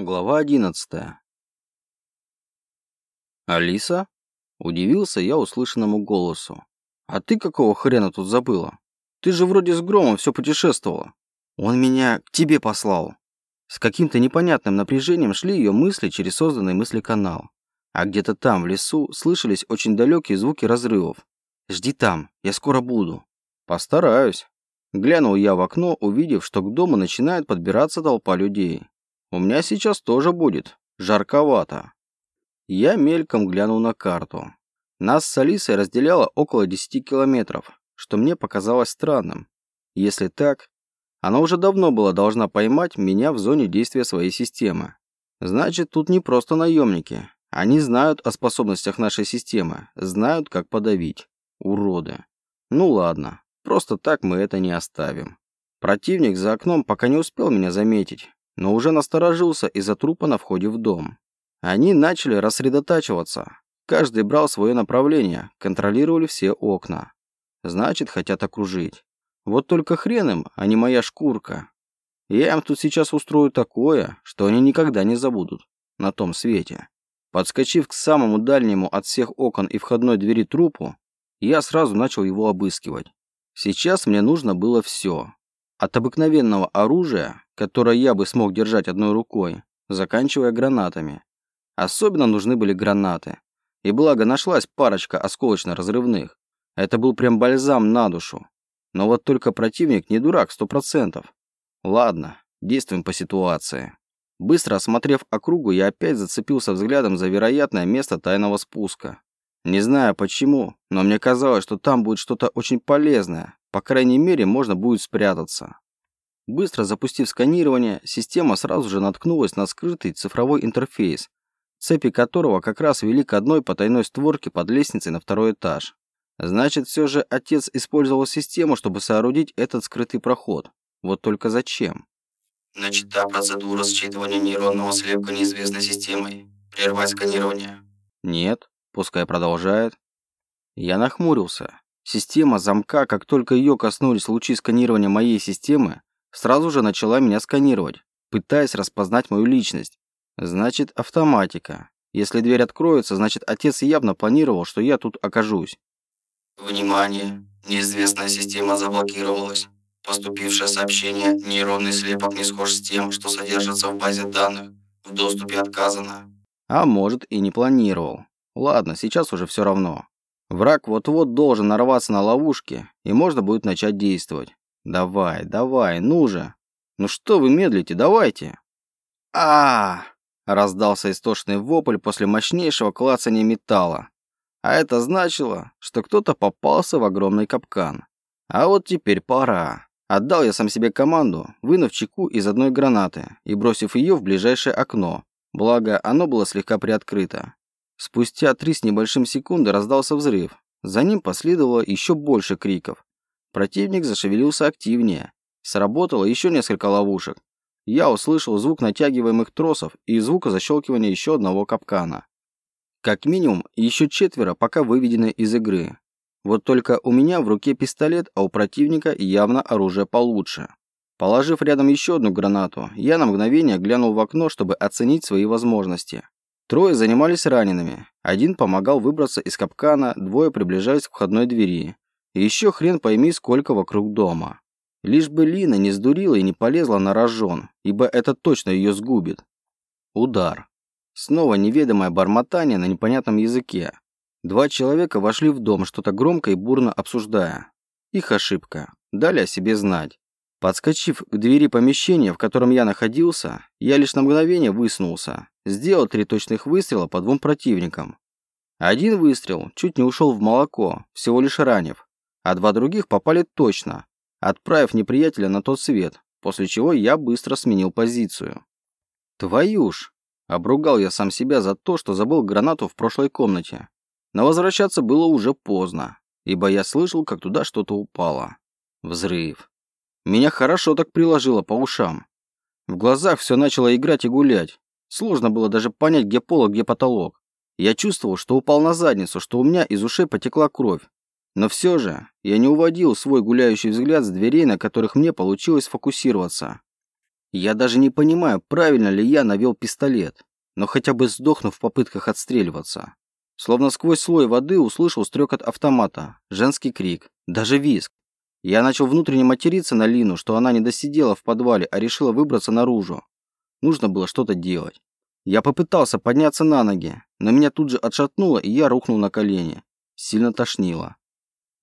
Глава 11. Алиса? Удивился я услышанному голосу. А ты какого хрена тут забыла? Ты же вроде с Громом все путешествовала. Он меня к тебе послал. С каким-то непонятным напряжением шли ее мысли через созданный мыслеканал. А где-то там, в лесу, слышались очень далекие звуки разрывов. «Жди там, я скоро буду». «Постараюсь». Глянул я в окно, увидев, что к дому начинает подбираться толпа людей. У меня сейчас тоже будет. Жарковато. Я мельком глянул на карту. Нас с Алисой разделяло около 10 километров, что мне показалось странным. Если так, она уже давно была должна поймать меня в зоне действия своей системы. Значит, тут не просто наемники. Они знают о способностях нашей системы, знают, как подавить. Уроды. Ну ладно, просто так мы это не оставим. Противник за окном пока не успел меня заметить, но уже насторожился из-за трупа на входе в дом. Они начали рассредотачиваться. Каждый брал свое направление, контролировали все окна. Значит, хотят окружить. Вот только хрен им, а не моя шкурка. Я им тут сейчас устрою такое, что они никогда не забудут. На том свете. Подскочив к самому дальнему от всех окон и входной двери трупу, я сразу начал его обыскивать. Сейчас мне нужно было все. От обыкновенного оружия, которое я бы смог держать одной рукой, заканчивая гранатами. Особенно нужны были гранаты. И благо нашлась парочка осколочно-разрывных. Это был прям бальзам на душу. Но вот только противник не дурак сто процентов. Ладно, действуем по ситуации. Быстро осмотрев округу, я опять зацепился взглядом за вероятное место тайного спуска. Не знаю почему, но мне казалось, что там будет что-то очень полезное, по крайней мере, можно будет спрятаться. Быстро запустив сканирование, система сразу же наткнулась на скрытый цифровой интерфейс, цепи которого как раз вели к одной потайной створке под лестницей на второй этаж. Значит, все же отец использовал систему, чтобы соорудить этот скрытый проход. Вот только зачем? Начата процедура считывания нейронного слепка неизвестной системой. Прервать сканирование. Нет, пускай продолжает. Я нахмурился. Система замка, как только ее коснулись лучи сканирования моей системы, сразу же начала меня сканировать, пытаясь распознать мою личность. Значит, автоматика. Если дверь откроется, значит, отец явно планировал, что я тут окажусь. Внимание! Неизвестная система заблокировалась. Поступившее сообщение «Нейронный слепок не схож с тем, что содержится в базе данных. В доступе отказано». А может и не планировал. Ладно, сейчас уже все равно. Враг вот-вот должен нарваться на ловушки, и можно будет начать действовать. Давай, давай, ну же. Ну что вы медлите, давайте. а, Раздался истошный вопль после мощнейшего клацания металла. А это значило, что кто-то попался в огромный капкан. А вот теперь пора. Отдал я сам себе команду, вынув чеку из одной гранаты и бросив ее в ближайшее окно. Благо, оно было слегка приоткрыто. Спустя три с небольшим секунды раздался взрыв. За ним последовало еще больше криков. Противник зашевелился активнее. Сработало еще несколько ловушек. Я услышал звук натягиваемых тросов и звука защелкивания еще одного капкана. Как минимум, еще четверо пока выведены из игры. Вот только у меня в руке пистолет, а у противника явно оружие получше. Положив рядом еще одну гранату, я на мгновение глянул в окно, чтобы оценить свои возможности. Трое занимались ранеными. Один помогал выбраться из капкана, двое приближались к входной двери. И еще хрен пойми, сколько вокруг дома. Лишь бы Лина не сдурила и не полезла на рожон, ибо это точно ее сгубит. Удар. Снова неведомое бормотание на непонятном языке. Два человека вошли в дом, что-то громко и бурно обсуждая. Их ошибка. Дали о себе знать. Подскочив к двери помещения, в котором я находился, я лишь на мгновение высунулся. Сделал три точных выстрела по двум противникам. Один выстрел чуть не ушел в молоко, всего лишь ранив, а два других попали точно, отправив неприятеля на тот свет, после чего я быстро сменил позицию. Твою ж! Обругал я сам себя за то, что забыл гранату в прошлой комнате. Но возвращаться было уже поздно, ибо я слышал, как туда что-то упало. Взрыв. Меня хорошо так приложило по ушам. В глазах все начало играть и гулять. Сложно было даже понять, где пол, а где потолок. Я чувствовал, что упал на задницу, что у меня из ушей потекла кровь. Но все же я не уводил свой гуляющий взгляд с дверей, на которых мне получилось фокусироваться. Я даже не понимаю, правильно ли я навел пистолет, но хотя бы сдохну в попытках отстреливаться. Словно сквозь слой воды услышал стрекот автомата, женский крик, даже визг. Я начал внутренне материться на Лину, что она не досидела в подвале, а решила выбраться наружу. Нужно было что-то делать. Я попытался подняться на ноги, но меня тут же отшатнуло, и я рухнул на колени. Сильно тошнило.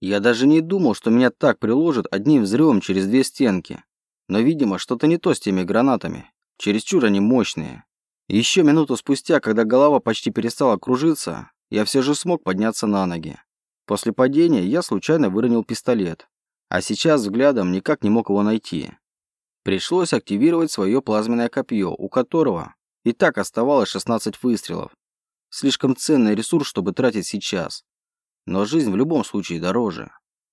Я даже не думал, что меня так приложат одним взрывом через две стенки. Но, видимо, что-то не то с теми гранатами. Чересчур они мощные. Еще минуту спустя, когда голова почти перестала кружиться, я все же смог подняться на ноги. После падения я случайно выронил пистолет. А сейчас взглядом никак не мог его найти. Пришлось активировать свое плазменное копье, у которого и так оставалось 16 выстрелов. Слишком ценный ресурс, чтобы тратить сейчас. Но жизнь в любом случае дороже.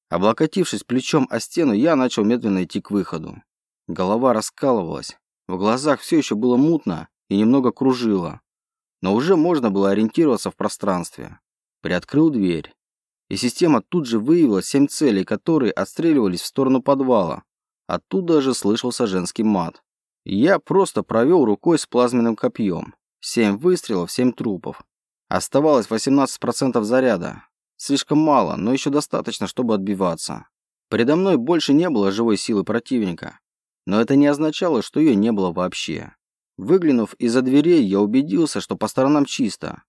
Облокотившись плечом о стену, я начал медленно идти к выходу. Голова раскалывалась. В глазах все еще было мутно и немного кружило. Но уже можно было ориентироваться в пространстве. Приоткрыл дверь. И система тут же выявила семь целей, которые отстреливались в сторону подвала, Оттуда же слышался женский мат. Я просто провел рукой с плазменным копьем. Семь выстрелов, семь трупов. Оставалось 18% заряда. Слишком мало, но еще достаточно, чтобы отбиваться. Передо мной больше не было живой силы противника. Но это не означало, что ее не было вообще. Выглянув из-за дверей, я убедился, что по сторонам чисто.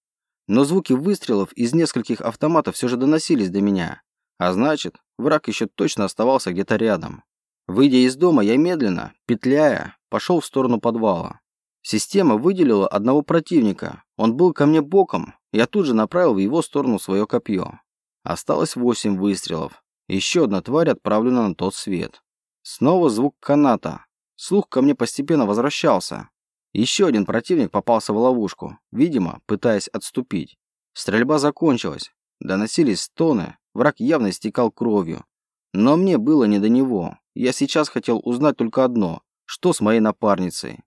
Но звуки выстрелов из нескольких автоматов все же доносились до меня. А значит, враг еще точно оставался где-то рядом. Выйдя из дома, я медленно, петляя, пошел в сторону подвала. Система выделила одного противника. Он был ко мне боком. Я тут же направил в его сторону свое копье. Осталось восемь выстрелов. Еще одна тварь отправлена на тот свет. Снова звук каната. Слух ко мне постепенно возвращался. Еще один противник попался в ловушку, видимо, пытаясь отступить. Стрельба закончилась. Доносились стоны. Враг явно истекал кровью. Но мне было не до него. Я сейчас хотел узнать только одно. Что с моей напарницей?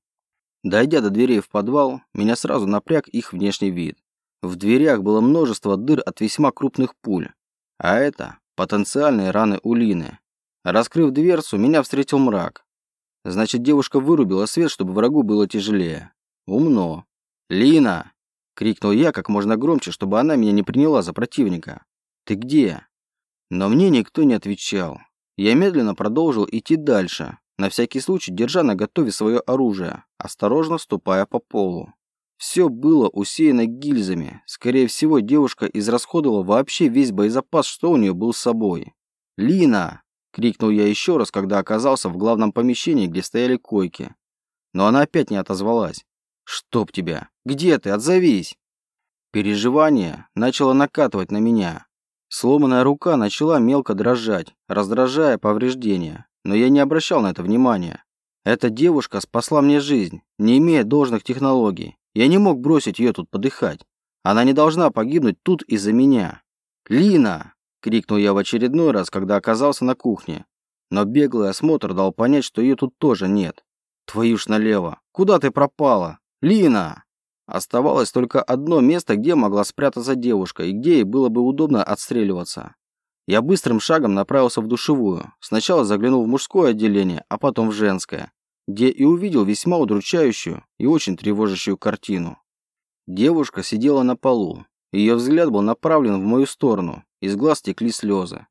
Дойдя до дверей в подвал, меня сразу напряг их внешний вид. В дверях было множество дыр от весьма крупных пуль. А это потенциальные раны у Лины. Раскрыв дверцу, меня встретил мрак. Значит, девушка вырубила свет, чтобы врагу было тяжелее. Умно. «Лина!» — крикнул я как можно громче, чтобы она меня не приняла за противника. «Ты где?» Но мне никто не отвечал. Я медленно продолжил идти дальше, на всякий случай держа на готове свое оружие, осторожно ступая по полу. Все было усеяно гильзами. Скорее всего, девушка израсходовала вообще весь боезапас, что у нее был с собой. «Лина!» – крикнул я еще раз, когда оказался в главном помещении, где стояли койки. Но она опять не отозвалась. «Чтоб тебя! Где ты? Отзовись!» Переживание начало накатывать на меня. Сломанная рука начала мелко дрожать, раздражая повреждения, но я не обращал на это внимания. Эта девушка спасла мне жизнь, не имея должных технологий. Я не мог бросить ее тут подыхать. Она не должна погибнуть тут из-за меня. «Лина!» – крикнул я в очередной раз, когда оказался на кухне. Но беглый осмотр дал понять, что ее тут тоже нет. «Твою ж налево! Куда ты пропала? Лина!» Оставалось только одно место, где могла спрятаться девушка и где ей было бы удобно отстреливаться. Я быстрым шагом направился в душевую. Сначала заглянул в мужское отделение, а потом в женское, где и увидел весьма удручающую и очень тревожащую картину. Девушка сидела на полу. Ее взгляд был направлен в мою сторону, из глаз текли слезы.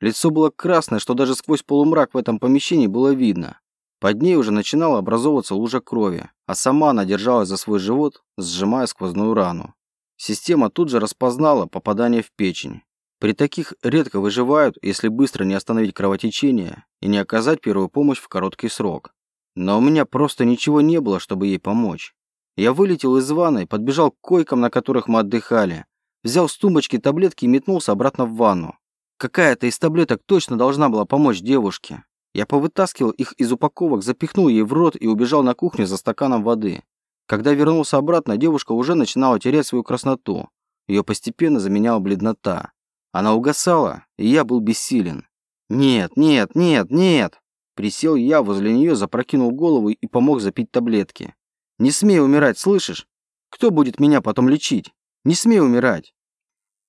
Лицо было красное, что даже сквозь полумрак в этом помещении было видно. Под ней уже начинала образовываться лужа крови, а сама она держалась за свой живот, сжимая сквозную рану. Система тут же распознала попадание в печень. При таких редко выживают, если быстро не остановить кровотечение и не оказать первую помощь в короткий срок. Но у меня просто ничего не было, чтобы ей помочь. Я вылетел из ванной, подбежал к койкам, на которых мы отдыхали, взял с тумбочки таблетки и метнулся обратно в ванну. Какая-то из таблеток точно должна была помочь девушке. Я повытаскивал их из упаковок, запихнул ей в рот и убежал на кухню за стаканом воды. Когда вернулся обратно, девушка уже начинала терять свою красноту. Ее постепенно заменяла бледнота. Она угасала, и я был бессилен. «Нет, нет, нет, нет!» Присел я возле нее, запрокинул голову и помог запить таблетки. «Не смей умирать, слышишь? Кто будет меня потом лечить? Не смей умирать!»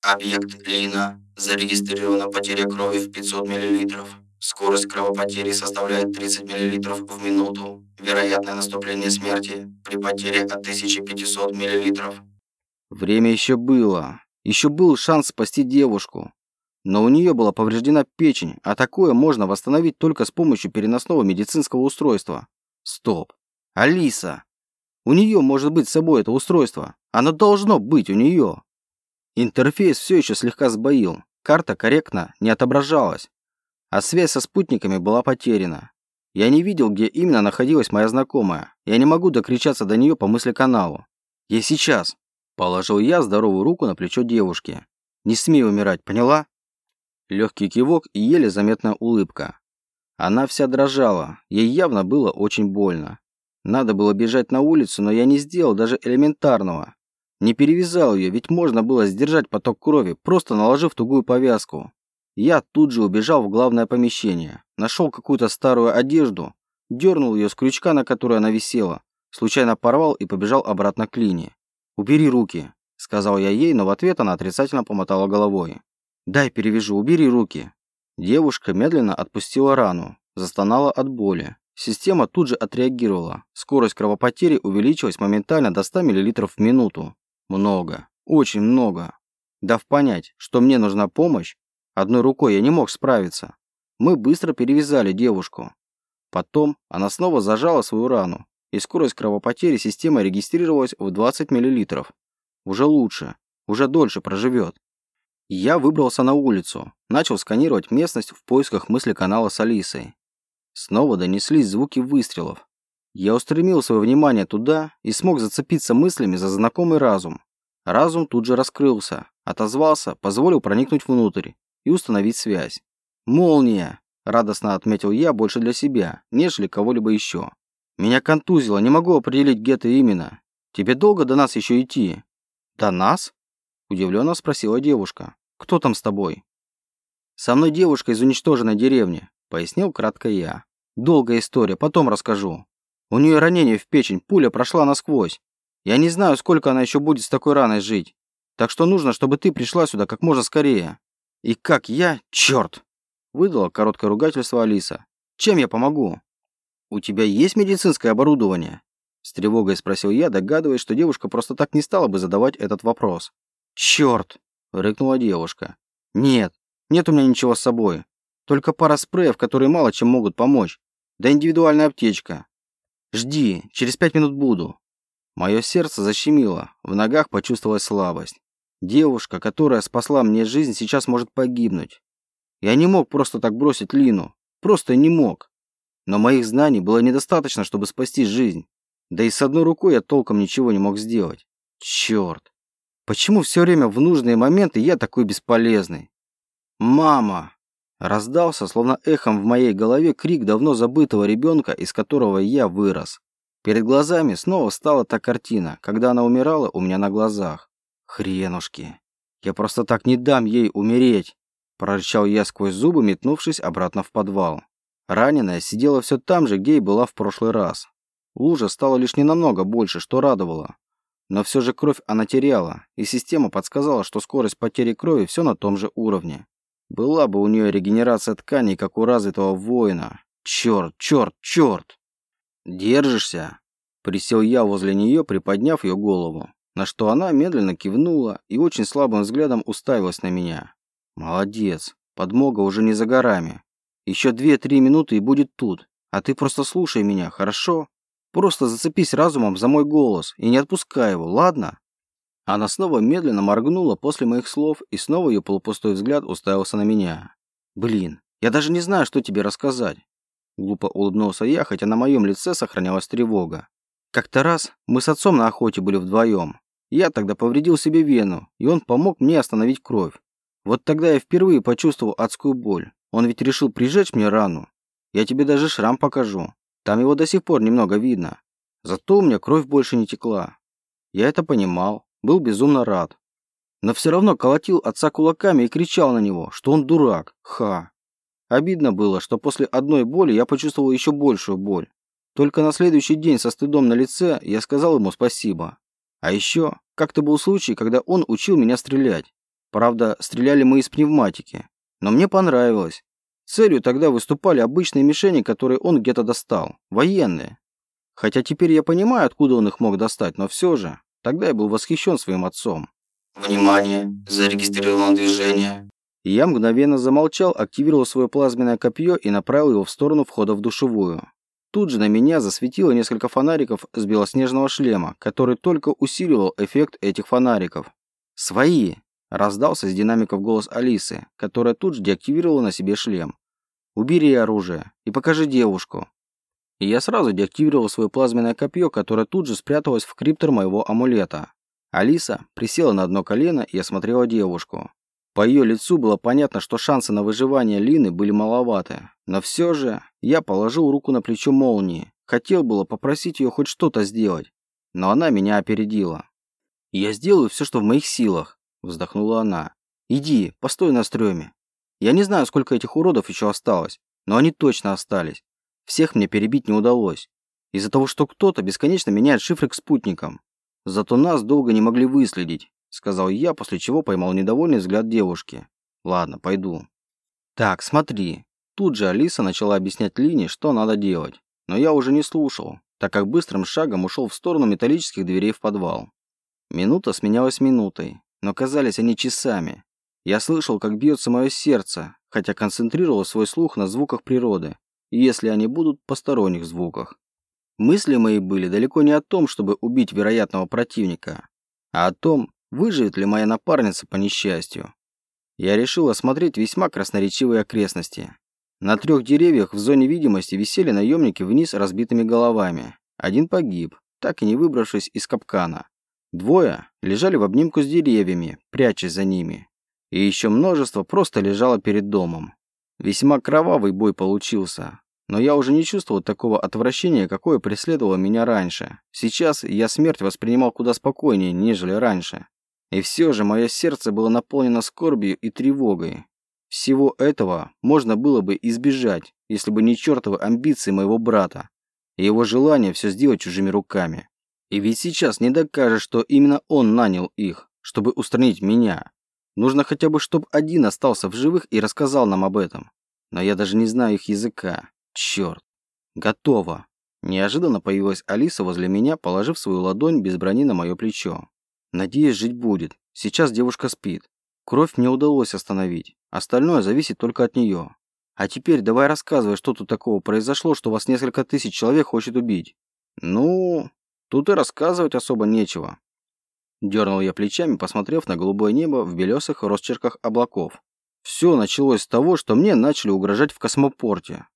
Объект Лина. Зарегистрирована потеря крови в 500 мл. Скорость кровопотери составляет 30 мл в минуту. Вероятное наступление смерти при потере от 1500 мл. Время еще было. Еще был шанс спасти девушку. Но у нее была повреждена печень, а такое можно восстановить только с помощью переносного медицинского устройства. Стоп. Алиса. У нее может быть с собой это устройство. Оно должно быть у нее. Интерфейс все еще слегка сбоил. Карта корректно не отображалась. А связь со спутниками была потеряна. Я не видел, где именно находилась моя знакомая. Я не могу докричаться до нее по мысли-каналу. Я сейчас. Положил я здоровую руку на плечо девушки. Не смей умирать, поняла? Легкий кивок и еле заметная улыбка. Она вся дрожала, ей явно было очень больно. Надо было бежать на улицу, но я не сделал даже элементарного. Не перевязал ее, ведь можно было сдержать поток крови, просто наложив тугую повязку. Я тут же убежал в главное помещение, нашел какую-то старую одежду, дернул ее с крючка, на которой она висела, случайно порвал и побежал обратно к Лине. «Убери руки», — сказал я ей, но в ответ она отрицательно помотала головой. «Дай перевяжу, убери руки». Девушка медленно отпустила рану, застонала от боли. Система тут же отреагировала. Скорость кровопотери увеличилась моментально до 100 мл в минуту. Много. Очень много. Дав понять, что мне нужна помощь, одной рукой я не мог справиться. Мы быстро перевязали девушку. Потом она снова зажала свою рану, и скорость кровопотери системы регистрировалась в 20 мл. Уже лучше, уже дольше проживет. Я выбрался на улицу, начал сканировать местность в поисках мысли канала с Алисой. Снова донеслись звуки выстрелов. Я устремил свое внимание туда и смог зацепиться мыслями за знакомый разум. Разум тут же раскрылся, отозвался, позволил проникнуть внутрь и установить связь. «Молния!» – радостно отметил я больше для себя, нежели кого-либо еще. «Меня контузило, не могу определить, где ты именно. Тебе долго до нас еще идти?» «До нас?» – удивленно спросила девушка. Кто там с тобой?» «Со мной девушка из уничтоженной деревни», — пояснил кратко я. «Долгая история, потом расскажу. У нее ранение в печень, пуля прошла насквозь. Я не знаю, сколько она еще будет с такой раной жить. Так что нужно, чтобы ты пришла сюда как можно скорее». «И как я? Черт!» — выдала короткое ругательство Алиса. «Чем я помогу?» «У тебя есть медицинское оборудование?» С тревогой спросил я, догадываясь, что девушка просто так не стала бы задавать этот вопрос. «Черт!» – рыкнула девушка. «Нет, нет у меня ничего с собой. Только пара спреев, которые мало чем могут помочь. Да индивидуальная аптечка. Жди, через пять минут буду». Мое сердце защемило, в ногах почувствовалась слабость. Девушка, которая спасла мне жизнь, сейчас может погибнуть. Я не мог просто так бросить Лину. Просто не мог. Но моих знаний было недостаточно, чтобы спасти жизнь. Да и с одной рукой я толком ничего не мог сделать. Черт. Почему все время в нужные моменты я такой бесполезный? «Мама!» Раздался, словно эхом в моей голове, крик давно забытого ребенка, из которого я вырос. Перед глазами снова стала та картина, когда она умирала у меня на глазах. Хренушки. Я просто так не дам ей умереть. Прорычал я сквозь зубы, метнувшись обратно в подвал. Раненая сидела все там же, где и была в прошлый раз. Лужа стала лишь ненамного больше, что радовало. Но все же кровь она теряла, и система подсказала, что скорость потери крови все на том же уровне. Была бы у нее регенерация тканей, как у развитого воина. Черт, черт, черт! Держишься? Присел я возле нее, приподняв ее голову, на что она медленно кивнула и очень слабым взглядом уставилась на меня. Молодец, подмога уже не за горами. Еще две-три минуты и будет тут, а ты просто слушай меня, хорошо? Просто зацепись разумом за мой голос и не отпускай его, ладно?» Она снова медленно моргнула после моих слов, и снова ее полупустой взгляд уставился на меня. «Блин, я даже не знаю, что тебе рассказать». Глупо улыбнулся я, хотя на моем лице сохранялась тревога. Как-то раз мы с отцом на охоте были вдвоем. Я тогда повредил себе вену, и он помог мне остановить кровь. Вот тогда я впервые почувствовал адскую боль. Он ведь решил прижечь мне рану. Я тебе даже шрам покажу. Там его до сих пор немного видно. Зато у меня кровь больше не текла. Я это понимал, был безумно рад. Но все равно колотил отца кулаками и кричал на него, что он дурак. Ха. Обидно было, что после одной боли я почувствовал еще большую боль. Только на следующий день со стыдом на лице я сказал ему спасибо. А еще, как-то был случай, когда он учил меня стрелять. Правда, стреляли мы из пневматики. Но мне понравилось. Целью тогда выступали обычные мишени, которые он где-то достал. Военные. Хотя теперь я понимаю, откуда он их мог достать, но все же, тогда я был восхищен своим отцом. Внимание! Зарегистрировано движение. И я мгновенно замолчал, активировал свое плазменное копье и направил его в сторону входа в душевую. Тут же на меня засветило несколько фонариков с белоснежного шлема, который только усиливал эффект этих фонариков. «Свои!» – раздался с динамиков голос Алисы, которая тут же деактивировала на себе шлем. «Убери оружие и покажи девушку». И я сразу деактивировал свое плазменное копье, которое тут же спряталось в криптор моего амулета. Алиса присела на одно колено и осмотрела девушку. По ее лицу было понятно, что шансы на выживание Лины были маловаты. Но все же я положил руку на плечо молнии. Хотел было попросить ее хоть что-то сделать. Но она меня опередила. «Я сделаю все, что в моих силах», – вздохнула она. «Иди, постой на стреме. Я не знаю, сколько этих уродов еще осталось, но они точно остались. Всех мне перебить не удалось. Из-за того, что кто-то бесконечно меняет шифры к спутникам. Зато нас долго не могли выследить сказал я, после чего поймал недовольный взгляд девушки. Ладно, пойду. Так, смотри. Тут же Алиса начала объяснять Лине, что надо делать. Но я уже не слушал, так как быстрым шагом ушел в сторону металлических дверей в подвал. Минута сменялась минутой, но казались они часами. Я слышал, как бьется мое сердце, хотя концентрировал свой слух на звуках природы, если они будут посторонних звуках. Мысли мои были далеко не о том, чтобы убить вероятного противника, а о том, Выживет ли моя напарница по несчастью? Я решил осмотреть весьма красноречивые окрестности. На трех деревьях в зоне видимости висели наемники вниз разбитыми головами. Один погиб, так и не выбравшись из капкана. Двое лежали в обнимку с деревьями, прячась за ними. И еще множество просто лежало перед домом. Весьма кровавый бой получился. Но я уже не чувствовал такого отвращения, какое преследовало меня раньше. Сейчас я смерть воспринимал куда спокойнее, нежели раньше. И все же мое сердце было наполнено скорбью и тревогой. Всего этого можно было бы избежать, если бы не чертовы амбиции моего брата и его желание все сделать чужими руками. И ведь сейчас не докажешь, что именно он нанял их, чтобы устранить меня. Нужно хотя бы, чтобы один остался в живых и рассказал нам об этом. Но я даже не знаю их языка. Черт. Готово. Неожиданно появилась Алиса возле меня, положив свою ладонь без брони на мое плечо. Надеюсь, жить будет. Сейчас девушка спит. Кровь мне удалось остановить. Остальное зависит только от нее. А теперь давай рассказывай, что тут такого произошло, что вас несколько тысяч человек хочет убить. Ну, тут и рассказывать особо нечего. Дернул я плечами, посмотрев на голубое небо в белесых росчерках облаков. Все началось с того, что мне начали угрожать в космопорте.